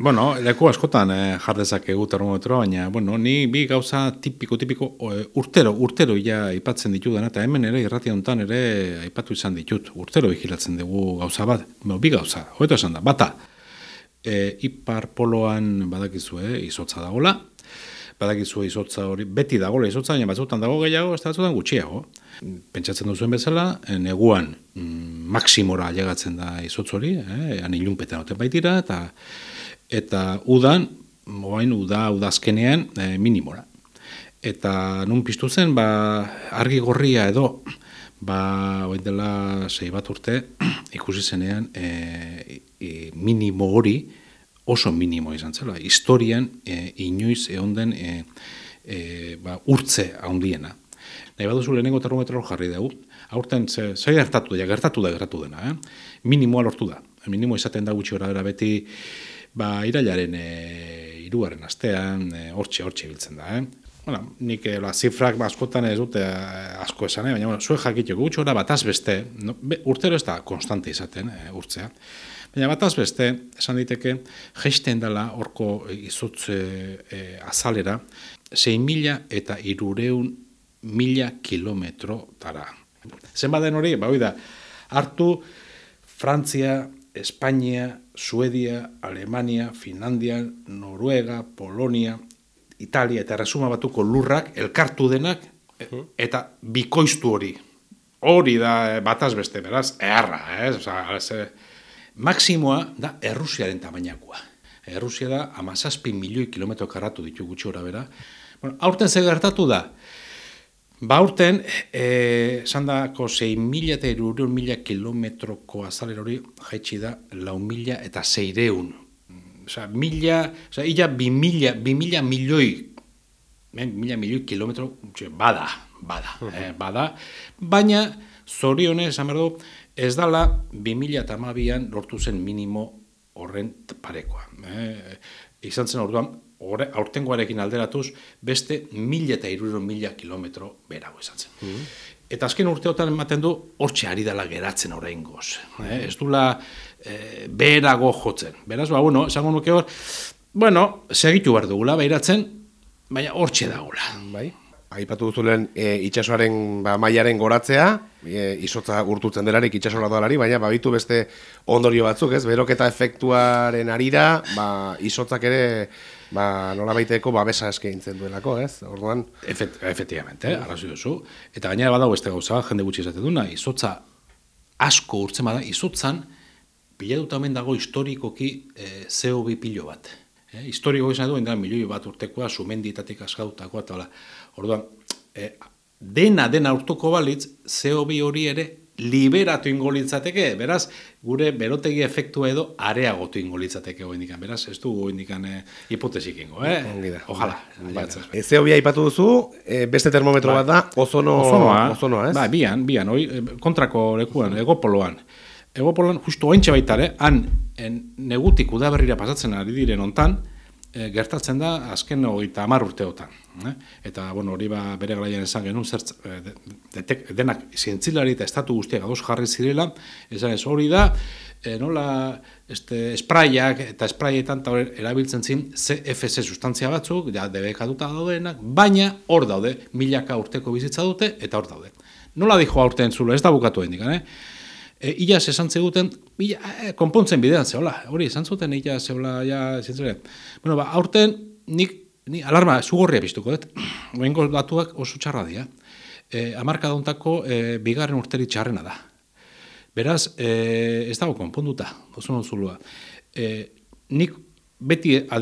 Bueno, leku askotan eh, jardezak egu termometro, baina, bueno, ni bi gauza tipiko, tipiko, eh, urtero, urtero ja aipatzen ditudan, eta hemen ere, irrati honetan ere aipatu izan ditut, urtero vigilatzen dugu gauza bat, bueno, bi gauza, hoeto esan da, bata, e, ipar poloan badakizu, eh, izotza dagola, badakizu izotza hori, beti dagola izotza, baina batzutan dago gehiago, ez da gutxiago. Pentsatzen duzuen bezala, eh, neguan mm, maksimora alegatzen da izotz hori, eh, han ilunpetan oten baitira, eta eta udan, moain uda, udazkenean e, minimora. Eta nun piztu zen, ba, argi gorria edo, ba, oin dela zei bat urte, ikusi zenean, e, e, minimo hori, oso minimo izan zela. Historian, e, inoiz egon den, e, e, ba, urtze handiena. Nahi baduzu lehenengo termometro jarri dugu, aurten ze, ze gertatu da, gertatu da, gertatu dena, eh? minimoa lortu da. Minimo izaten da gutxi gara beti, ba, irailaren e, iruaren astean, e, hortxe, hortxe biltzen da, eh? Bueno, nik e, la zifrak ba, askotan ez dute asko esan, eh? baina bueno, zuen jakiteko gutxo da bataz beste, no, be, urtero ez da konstante izaten e, urtzea, baina bataz beste, esan diteke, geisten dela horko izotze e, azalera, 6 mila eta irureun mila kilometro tara. Zenbaden hori, ba, da, hartu Frantzia, Espainia, Suedia, Alemania, Finlandia, Noruega, Polonia, Italia eta resuma batuko lurrak elkartu denak eta bikoiztu hori. Hori da eh, bataz beste, beraz, erra, eh? Osa, ze, maksimoa da Errusiaren tamainakoa. Errusia da amazazpi milioi kilometro karratu ditu gutxi bera. Bueno, aurten ze gertatu da, Ba urten, e, sandako 6 mila eta irurion mila kilometroko azaler hori jaitsi da lau mila eta zeireun. Osa, mila, osa, illa bi mila, bi mila milioi, ben, mila milioi kilometro, bada, bada, eh, bada, baina zorione, esan ez dala bi mila eta lortu zen minimo horren parekoa. Eh, izan zen orduan, aurtengoarekin alderatuz, beste mila eta iruro mila kilometro berago izan zen. Mm -hmm. Eta azken urteotan ematen du, hortxe ari dela geratzen orain goz. Eh? Ez dula eh, berago jotzen. Beraz, ba, bueno, esango nuke hor, bueno, segitu behar dugula, behiratzen, baina hortxe dagoela. Bai. Aipatu duzulen e, itxasoaren ba, mailaren goratzea, e, izotza urtutzen delarik itxasora doalari, baina babitu beste ondorio batzuk, ez? Beroketa efektuaren arira, ba, izotzak ere ba, nola baiteko babesa eskaintzen duelako, ez? Orduan... Efet, efectivamente, eh? arrazu duzu. Eta gainera badago beste gauza, jende gutxi izaten duna, izotza asko urtzen bada, izotzan, pila dut dago historikoki eh, CO2 pilo bat. Eh? Historiko izan du, indan milioi bat urtekoa, sumenditatik askautakoa, eta orduan, eh, dena, dena urtuko balitz, CO2 hori ere liberatu ingo litzateke, beraz, gure berotegi efektua edo areagotu ingo litzateke indikan, beraz, ez du indikan e, hipotesik ingo, eh? Ojalá. Ez zeo bia ipatu duzu, e, beste termometro ba, bat da, ozono, ozonoa, ozonoa ez? Ba, bian, bian, oi, kontrako lekuan, egopoloan. Egopoloan, justu ointxe baitare, han, en, negutik udaberrira pasatzen ari diren ontan, e, gertatzen da azken hogeita hamar urteotan. Eh? Eta bueno, hori ba bere garaian esan genuen zert e, de, denak zientzilari eta estatu guztiak ados jarri zirela, esan ez hori da, e, nola este sprayak eta sprayetan ta erabiltzen zin CFC sustantzia batzuk, ja debekatuta daudenak, baina hor daude, milaka urteko bizitza dute eta hor daude. Nola dijo aurten zulo, ez da bukatu hendik, eh? E, Iaz esan zeguten, ila, e, konpontzen bidean zehola, hori esan zuten ila zehola, ja, zintzere. Bueno, ba, aurten, nik, ni alarma, zugorria piztuko, et? Oengo datuak oso txarra dira. E, amarka dauntako, e, bigarren urteri txarrena da. Beraz, e, ez dago konponduta, oso non zulua. E, nik beti